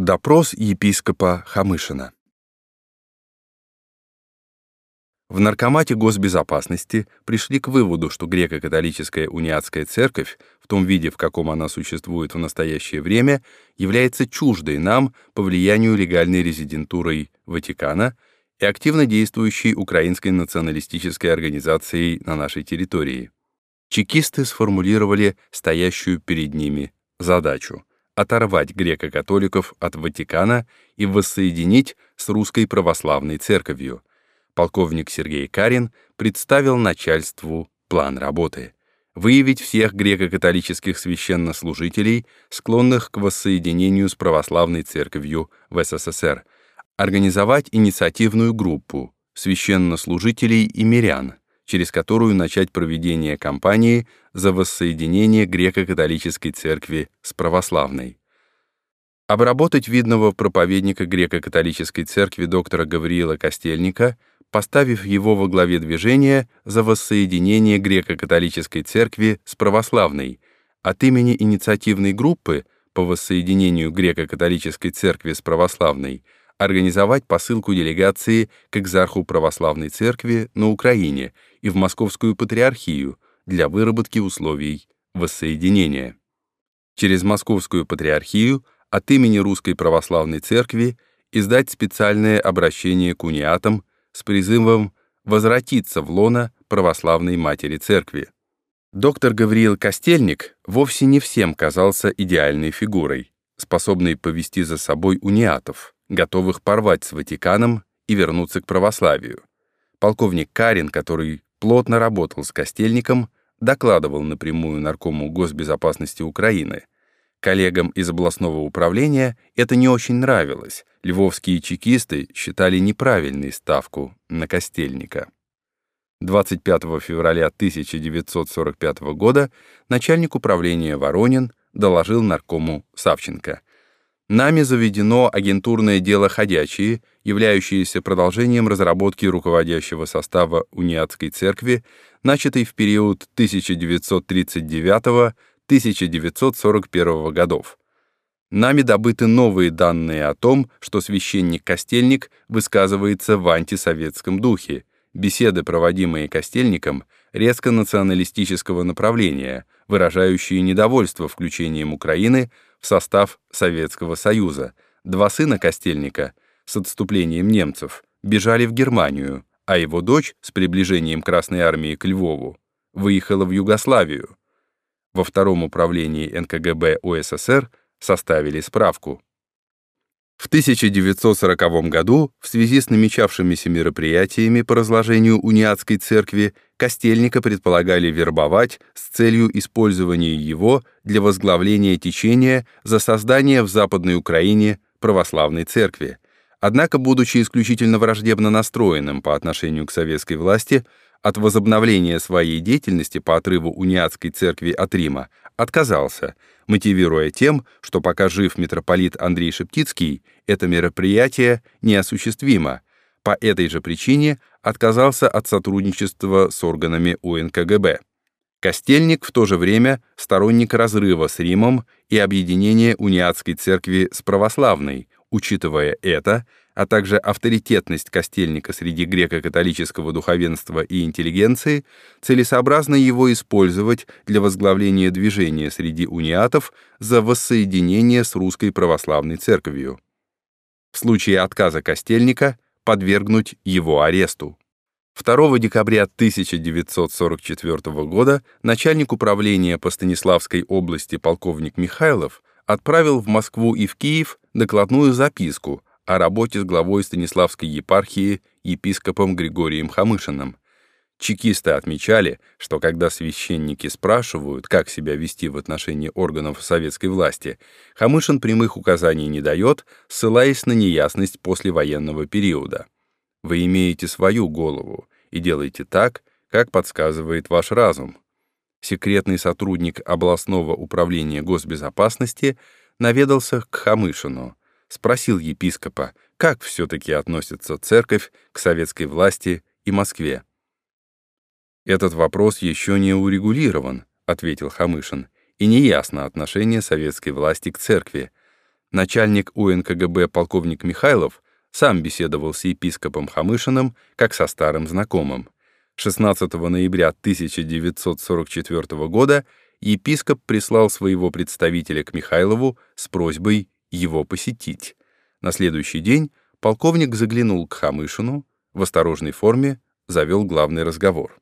Допрос епископа Хамышина В Наркомате госбезопасности пришли к выводу, что греко-католическая униатская церковь, в том виде, в каком она существует в настоящее время, является чуждой нам по влиянию легальной резидентурой Ватикана и активно действующей украинской националистической организацией на нашей территории. Чекисты сформулировали стоящую перед ними задачу оторвать греко-католиков от Ватикана и воссоединить с русской православной церковью – полковник Сергей Карин представил начальству план работы выявить всех греко-католических священнослужителей, склонных к воссоединению с православной церковью в СССР, организовать инициативную группу священнослужителей и мирян, через которую начать проведение кампании за воссоединение греко-католической церкви с православной. Обработать видного проповедника греко-католической церкви доктора Гавриила Костельника – поставив его во главе движения за воссоединение греко-католической церкви с православной, от имени инициативной группы по воссоединению греко-католической церкви с православной организовать посылку делегации к экзарху православной церкви на Украине и в Московскую патриархию для выработки условий воссоединения. Через Московскую патриархию от имени Русской православной церкви издать специальное обращение к униатам с призывом возвратиться в лоно православной матери церкви. Доктор Гавриил Костельник вовсе не всем казался идеальной фигурой, способной повести за собой униатов, готовых порвать с Ватиканом и вернуться к православию. Полковник Карин, который плотно работал с Костельником, докладывал напрямую наркому госбезопасности Украины. Коллегам из областного управления это не очень нравилось, львовские чекисты считали неправильной ставку на Костельника. 25 февраля 1945 года начальник управления Воронин доложил наркому Савченко. «Нами заведено агентурное дело «Ходячие», являющееся продолжением разработки руководящего состава униатской церкви, начатой в период 1939-1941 годов. Нами добыты новые данные о том, что священник-костельник высказывается в антисоветском духе, беседы, проводимые Костельником, резко националистического направления, выражающие недовольство включением Украины в состав Советского Союза. Два сына Костельника с отступлением немцев бежали в Германию, а его дочь с приближением Красной Армии к Львову выехала в Югославию. Во втором управлении НКГБ УССР составили справку. В 1940 году в связи с намечавшимися мероприятиями по разложению униатской церкви Костельника предполагали вербовать с целью использования его для возглавления течения за создание в Западной Украине православной церкви. Однако, будучи исключительно враждебно настроенным по отношению к советской власти, от возобновления своей деятельности по отрыву униатской церкви от Рима отказался, мотивируя тем, что пока жив митрополит Андрей Шептицкий, это мероприятие неосуществимо. По этой же причине отказался от сотрудничества с органами УНКГБ. Костельник в то же время сторонник разрыва с Римом и объединения униатской церкви с православной, учитывая это, а также авторитетность Костельника среди греко-католического духовенства и интеллигенции, целесообразно его использовать для возглавления движения среди униатов за воссоединение с русской православной церковью. В случае отказа Костельника подвергнуть его аресту. 2 декабря 1944 года начальник управления по Станиславской области полковник Михайлов отправил в Москву и в Киев докладную записку о работе с главой Станиславской епархии епископом Григорием Хамышиным. Чекисты отмечали, что когда священники спрашивают, как себя вести в отношении органов советской власти, Хамышин прямых указаний не дает, ссылаясь на неясность послевоенного периода. Вы имеете свою голову и делаете так, как подсказывает ваш разум. Секретный сотрудник областного управления госбезопасности наведался к Хамышину — спросил епископа, как все-таки относится церковь к советской власти и Москве. «Этот вопрос еще не урегулирован», — ответил Хамышин, «и неясно отношение советской власти к церкви. Начальник УНКГБ полковник Михайлов сам беседовал с епископом Хамышиным как со старым знакомым. 16 ноября 1944 года епископ прислал своего представителя к Михайлову с просьбой его посетить. На следующий день полковник заглянул к Хамышину, в осторожной форме завел главный разговор.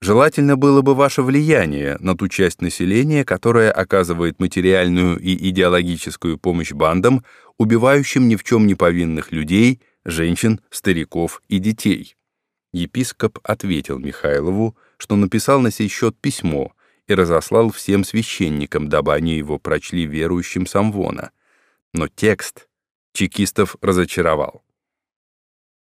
Желательно было бы ваше влияние на ту часть населения, которая оказывает материальную и идеологическую помощь бандам, убивающим ни в чем не повинных людей, женщин, стариков и детей. Епископ ответил Михайлову, что написал на сей счет письмо и разослал всем священникам, дабы они его прочли верующим Самвона. Но текст чекистов разочаровал.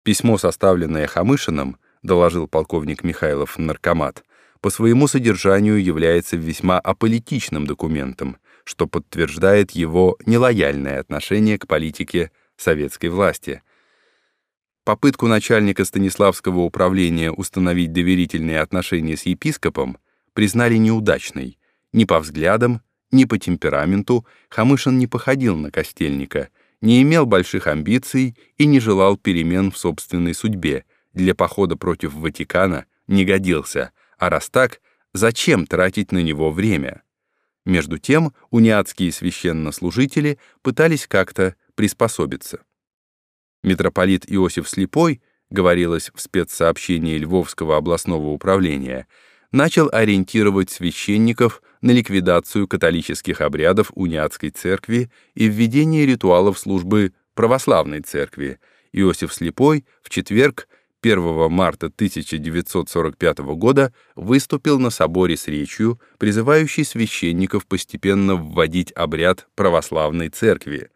Письмо, составленное Хамышиным, доложил полковник Михайлов наркомат, по своему содержанию является весьма аполитичным документом, что подтверждает его нелояльное отношение к политике советской власти. Попытку начальника Станиславского управления установить доверительные отношения с епископом признали неудачной. Ни по взглядам, ни по темпераменту Хамышин не походил на костельника, не имел больших амбиций и не желал перемен в собственной судьбе, для похода против Ватикана не годился, а раз так, зачем тратить на него время? Между тем, униатские священнослужители пытались как-то приспособиться. Митрополит Иосиф Слепой, говорилось в спецсообщении Львовского областного управления, начал ориентировать священников на ликвидацию католических обрядов униатской церкви и введение ритуалов службы православной церкви. Иосиф Слепой в четверг 1 марта 1945 года выступил на соборе с речью, призывающей священников постепенно вводить обряд православной церкви.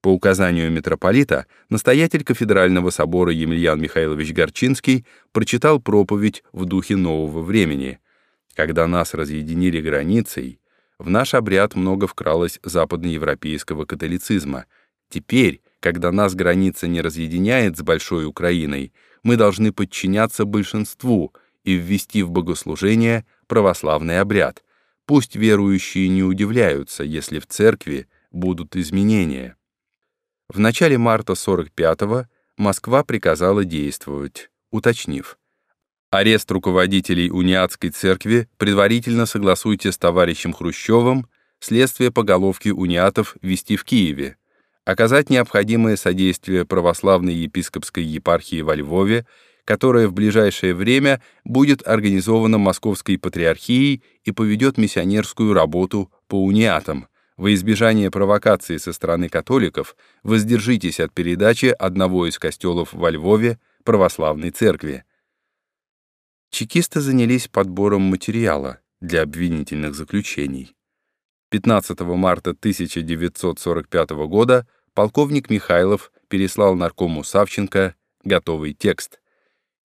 По указанию митрополита, настоятель кафедрального собора Емельян Михайлович Горчинский прочитал проповедь в духе нового времени. Когда нас разъединили границей, в наш обряд много вкралось западноевропейского католицизма. Теперь, когда нас граница не разъединяет с Большой Украиной, мы должны подчиняться большинству и ввести в богослужение православный обряд. Пусть верующие не удивляются, если в церкви будут изменения. В начале марта 45-го Москва приказала действовать, уточнив. Арест руководителей униатской церкви предварительно согласуйте с товарищем Хрущевым, следствие по головке униатов вести в Киеве, оказать необходимое содействие православной епископской епархии во Львове, которая в ближайшее время будет организована Московской патриархией и поведет миссионерскую работу по униатам. Во избежание провокации со стороны католиков воздержитесь от передачи одного из костелов во Львове православной церкви. Чекисты занялись подбором материала для обвинительных заключений. 15 марта 1945 года полковник Михайлов переслал наркому Савченко готовый текст.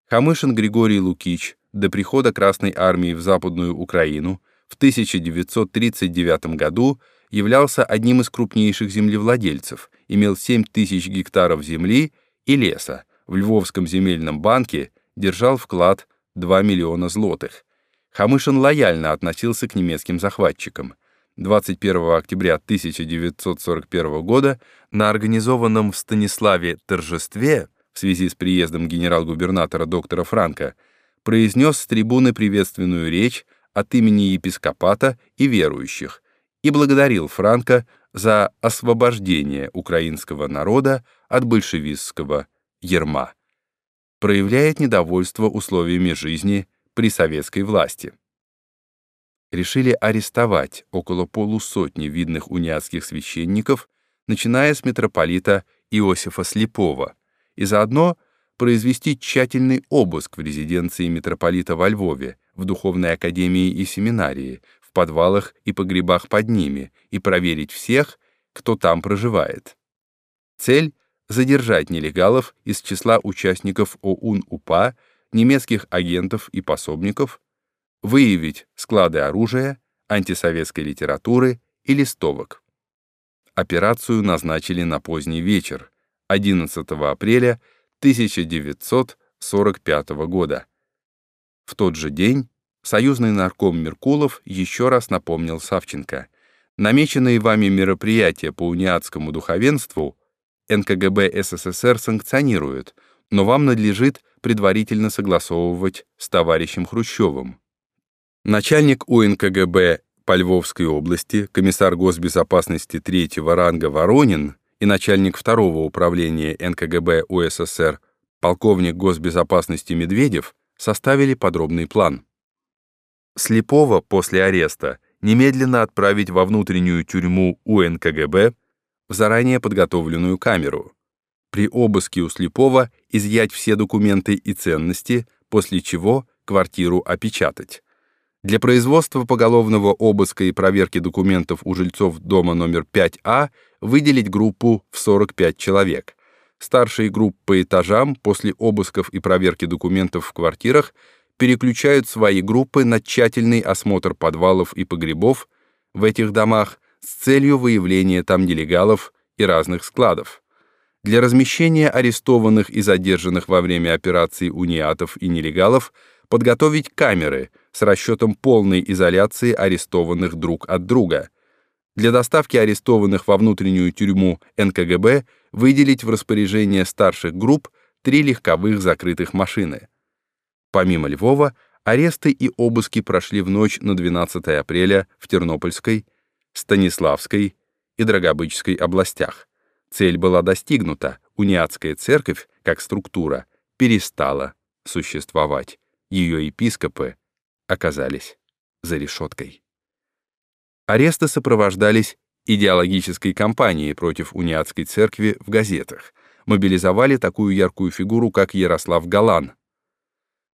Хамышин Григорий Лукич до прихода Красной армии в Западную Украину в 1939 году являлся одним из крупнейших землевладельцев, имел 7 тысяч гектаров земли и леса, в Львовском земельном банке держал вклад 2 миллиона злотых. Хамышин лояльно относился к немецким захватчикам. 21 октября 1941 года на организованном в Станиславе торжестве в связи с приездом генерал-губернатора доктора Франка произнес с трибуны приветственную речь от имени епископата и верующих и благодарил Франка за освобождение украинского народа от большевистского ерма. Проявляет недовольство условиями жизни при советской власти решили арестовать около полусотни видных униатских священников, начиная с митрополита Иосифа Слепова, и заодно произвести тщательный обыск в резиденции митрополита во Львове, в Духовной академии и семинарии, в подвалах и погребах под ними, и проверить всех, кто там проживает. Цель — задержать нелегалов из числа участников ОУН-УПА, немецких агентов и пособников, выявить склады оружия, антисоветской литературы и листовок. Операцию назначили на поздний вечер, 11 апреля 1945 года. В тот же день союзный нарком Меркулов еще раз напомнил Савченко, Намеченные вами мероприятия по униатскому духовенству НКГБ СССР санкционирует, но вам надлежит предварительно согласовывать с товарищем Хрущевым. Начальник УНКГБ по Львовской области, комиссар госбезопасности третьего ранга Воронин и начальник второго управления НКГБ УССР полковник госбезопасности Медведев составили подробный план. Слепого после ареста немедленно отправить во внутреннюю тюрьму УНКГБ в заранее подготовленную камеру. При обыске у Слепого изъять все документы и ценности, после чего квартиру опечатать. Для производства поголовного обыска и проверки документов у жильцов дома номер 5А выделить группу в 45 человек. Старшие группы по этажам после обысков и проверки документов в квартирах переключают свои группы на тщательный осмотр подвалов и погребов в этих домах с целью выявления там нелегалов и разных складов. Для размещения арестованных и задержанных во время операции униатов и нелегалов подготовить камеры с расчетом полной изоляции арестованных друг от друга. Для доставки арестованных во внутреннюю тюрьму НКГБ выделить в распоряжение старших групп три легковых закрытых машины. Помимо Львова, аресты и обыски прошли в ночь на 12 апреля в Тернопольской, Станиславской и Драгобычской областях. Цель была достигнута, униатская церковь, как структура, перестала существовать. Ее епископы оказались за решеткой. Аресты сопровождались идеологической кампанией против униатской церкви в газетах. Мобилизовали такую яркую фигуру, как Ярослав Галан,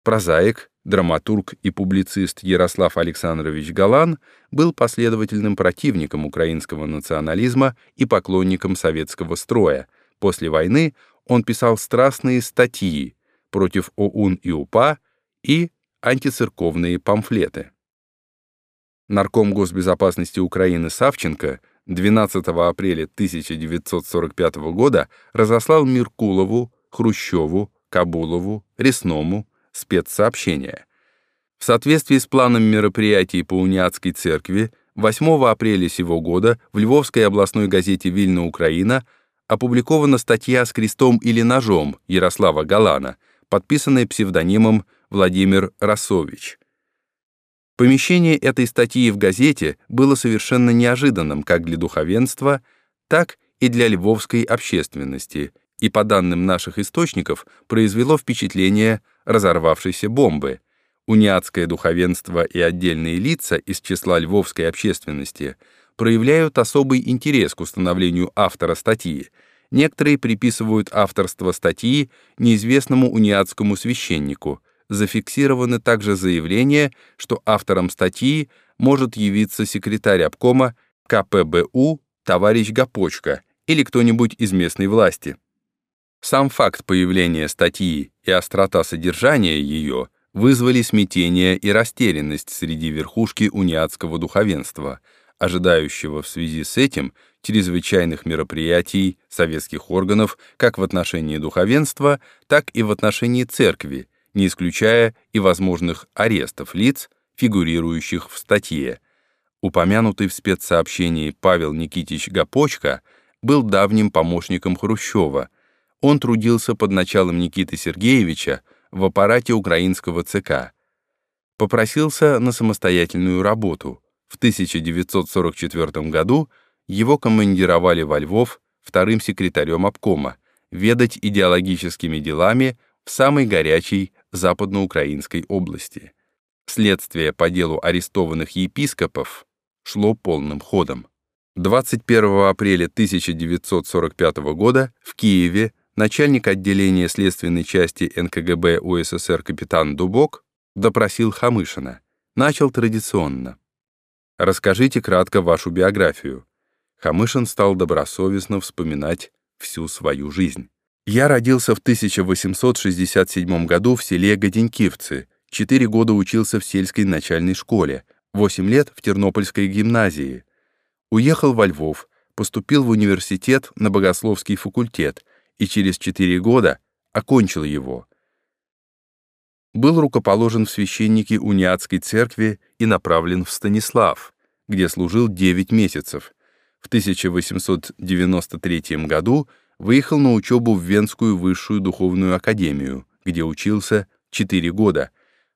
Прозаик, драматург и публицист Ярослав Александрович Галан был последовательным противником украинского национализма и поклонником советского строя. После войны он писал страстные статьи против ОУН и УПА и антицерковные памфлеты. Нарком госбезопасности Украины Савченко 12 апреля 1945 года разослал Миркулову, Хрущеву, Кабулову, Ресному, спецсообщения. В соответствии с планом мероприятий по Униатской церкви 8 апреля сего года в Львовской областной газете «Вильна Украина» опубликована статья с крестом или ножом Ярослава Галана, подписанная псевдонимом Владимир Росович. Помещение этой статьи в газете было совершенно неожиданным как для духовенства, так и для львовской общественности, и, по данным наших источников, произвело впечатление разорвавшейся бомбы. Униатское духовенство и отдельные лица из числа львовской общественности проявляют особый интерес к установлению автора статьи. Некоторые приписывают авторство статьи неизвестному униатскому священнику. Зафиксированы также заявления, что автором статьи может явиться секретарь обкома КПБУ товарищ Гапочка или кто-нибудь из местной власти. Сам факт появления статьи и острота содержания ее вызвали смятение и растерянность среди верхушки униатского духовенства, ожидающего в связи с этим чрезвычайных мероприятий советских органов как в отношении духовенства, так и в отношении церкви, не исключая и возможных арестов лиц, фигурирующих в статье. Упомянутый в спецсообщении Павел Никитич Гапочка был давним помощником Хрущева – он трудился под началом Никиты Сергеевича в аппарате украинского ЦК. Попросился на самостоятельную работу. В 1944 году его командировали во Львов вторым секретарем обкома, ведать идеологическими делами в самой горячей западноукраинской области. Следствие по делу арестованных епископов шло полным ходом. 21 апреля 1945 года в Киеве начальник отделения следственной части НКГБ УССР капитан Дубок допросил Хамышина. Начал традиционно. «Расскажите кратко вашу биографию». Хамышин стал добросовестно вспоминать всю свою жизнь. «Я родился в 1867 году в селе Годенькивцы, четыре года учился в сельской начальной школе, восемь лет в Тернопольской гимназии. Уехал во Львов, поступил в университет на богословский факультет — и через четыре года окончил его. Был рукоположен в священники униатской церкви и направлен в Станислав, где служил 9 месяцев. В 1893 году выехал на учебу в Венскую высшую духовную академию, где учился 4 года.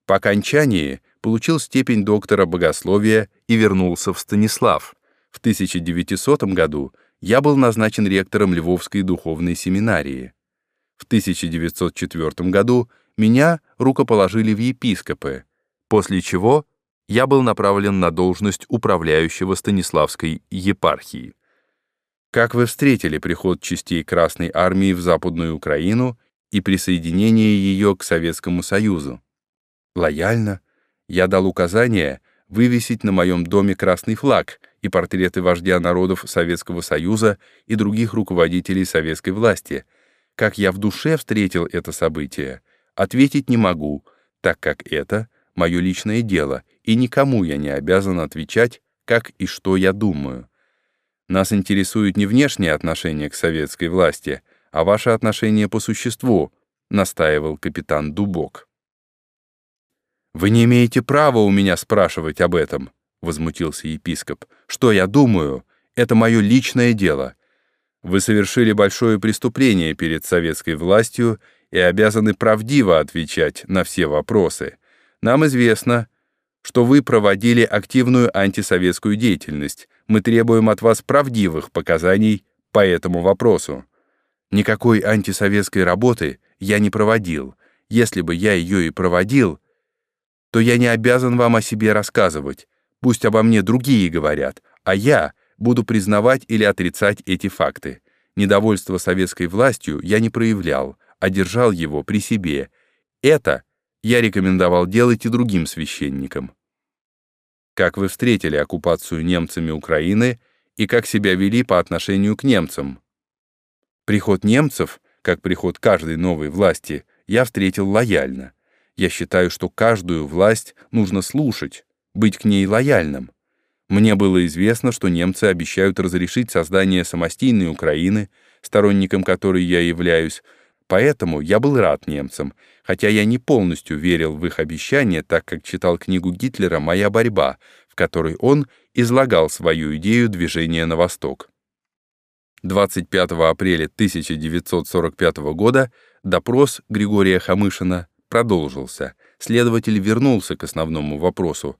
По окончании получил степень доктора богословия и вернулся в Станислав. В 1900 году я был назначен ректором Львовской духовной семинарии. В 1904 году меня рукоположили в епископы, после чего я был направлен на должность управляющего Станиславской епархии. Как вы встретили приход частей Красной Армии в Западную Украину и присоединение ее к Советскому Союзу? Лояльно. Я дал указание вывесить на моем доме красный флаг и портреты вождя народов Советского Союза и других руководителей советской власти. Как я в душе встретил это событие, ответить не могу, так как это мое личное дело, и никому я не обязан отвечать, как и что я думаю. Нас интересует не внешнее отношение к советской власти, а ваше отношение по существу, настаивал капитан Дубок. Вы не имеете права у меня спрашивать об этом, возмутился епископ. Что я думаю, это мое личное дело. Вы совершили большое преступление перед советской властью и обязаны правдиво отвечать на все вопросы. Нам известно, что вы проводили активную антисоветскую деятельность. Мы требуем от вас правдивых показаний по этому вопросу. Никакой антисоветской работы я не проводил. Если бы я ее и проводил, то я не обязан вам о себе рассказывать. Пусть обо мне другие говорят, а я буду признавать или отрицать эти факты. Недовольство советской властью я не проявлял, а держал его при себе. Это я рекомендовал делать и другим священникам. Как вы встретили оккупацию немцами Украины и как себя вели по отношению к немцам? Приход немцев, как приход каждой новой власти, я встретил лояльно. Я считаю, что каждую власть нужно слушать, быть к ней лояльным. Мне было известно, что немцы обещают разрешить создание самостийной Украины, сторонником которой я являюсь, Поэтому я был рад немцам, хотя я не полностью верил в их обещания, так как читал книгу Гитлера «Моя борьба», в которой он излагал свою идею движения на восток. 25 апреля 1945 года допрос Григория Хамышина продолжился. Следователь вернулся к основному вопросу.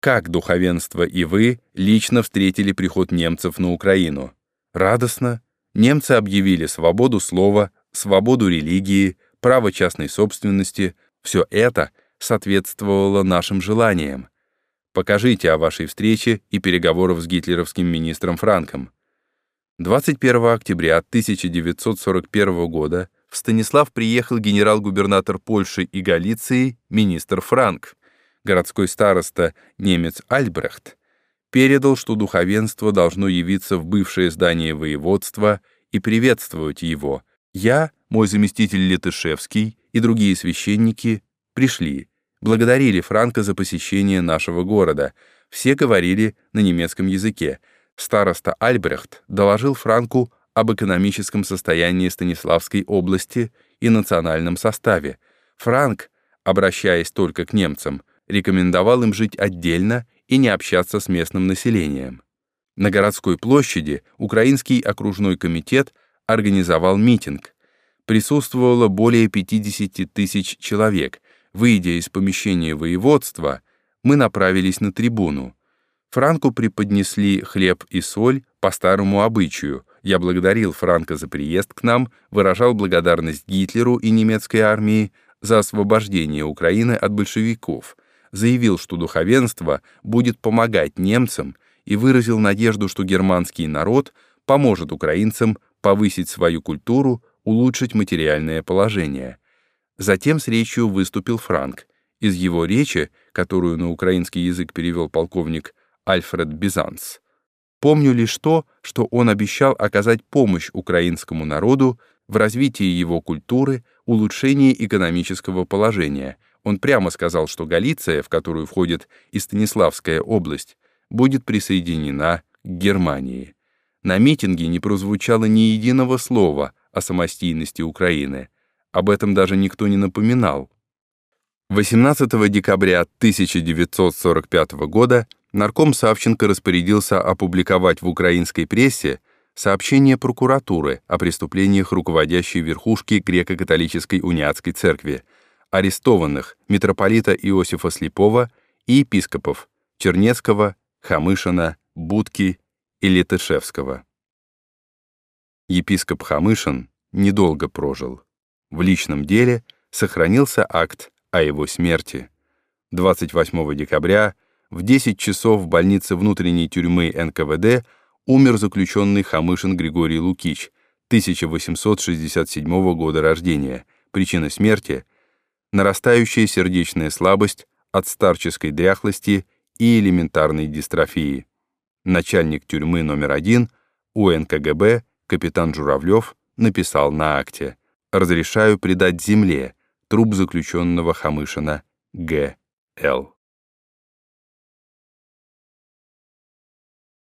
Как духовенство и вы лично встретили приход немцев на Украину? Радостно. Немцы объявили свободу слова, свободу религии, право частной собственности — все это соответствовало нашим желаниям. Покажите о вашей встрече и переговорах с гитлеровским министром Франком. 21 октября 1941 года в Станислав приехал генерал-губернатор Польши и Галиции министр Франк. Городской староста немец Альбрехт передал, что духовенство должно явиться в бывшее здание воеводства и приветствовать его, я, мой заместитель Летышевский и другие священники пришли, благодарили Франка за посещение нашего города. Все говорили на немецком языке. Староста Альбрехт доложил Франку об экономическом состоянии Станиславской области и национальном составе. Франк, обращаясь только к немцам, рекомендовал им жить отдельно и не общаться с местным населением. На городской площади Украинский окружной комитет организовал митинг. Присутствовало более 50 тысяч человек. Выйдя из помещения воеводства, мы направились на трибуну. Франку преподнесли хлеб и соль по старому обычаю. Я благодарил Франка за приезд к нам, выражал благодарность Гитлеру и немецкой армии за освобождение Украины от большевиков, заявил, что духовенство будет помогать немцам и выразил надежду, что германский народ поможет украинцам повысить свою культуру, улучшить материальное положение. Затем с речью выступил Франк. Из его речи, которую на украинский язык перевел полковник Альфред Бизанс, помню лишь то, что он обещал оказать помощь украинскому народу в развитии его культуры, улучшении экономического положения. Он прямо сказал, что Галиция, в которую входит и Станиславская область, будет присоединена к Германии. На митинге не прозвучало ни единого слова о самостийности Украины. Об этом даже никто не напоминал. 18 декабря 1945 года нарком Савченко распорядился опубликовать в украинской прессе сообщение прокуратуры о преступлениях руководящей верхушки греко-католической униатской церкви, арестованных митрополита Иосифа Слепова и епископов Чернецкого, Хамышина, Будки и Летышевского. Епископ Хамышин недолго прожил. В личном деле сохранился акт о его смерти. 28 декабря в 10 часов в больнице внутренней тюрьмы НКВД умер заключенный Хамышин Григорий Лукич, 1867 года рождения. Причина смерти — нарастающая сердечная слабость от старческой дряхлости и элементарной дистрофии. Начальник тюрьмы номер один УНКГБ капитан Журавлев написал на акте «Разрешаю предать земле труп заключенного Хамышина Г.Л.»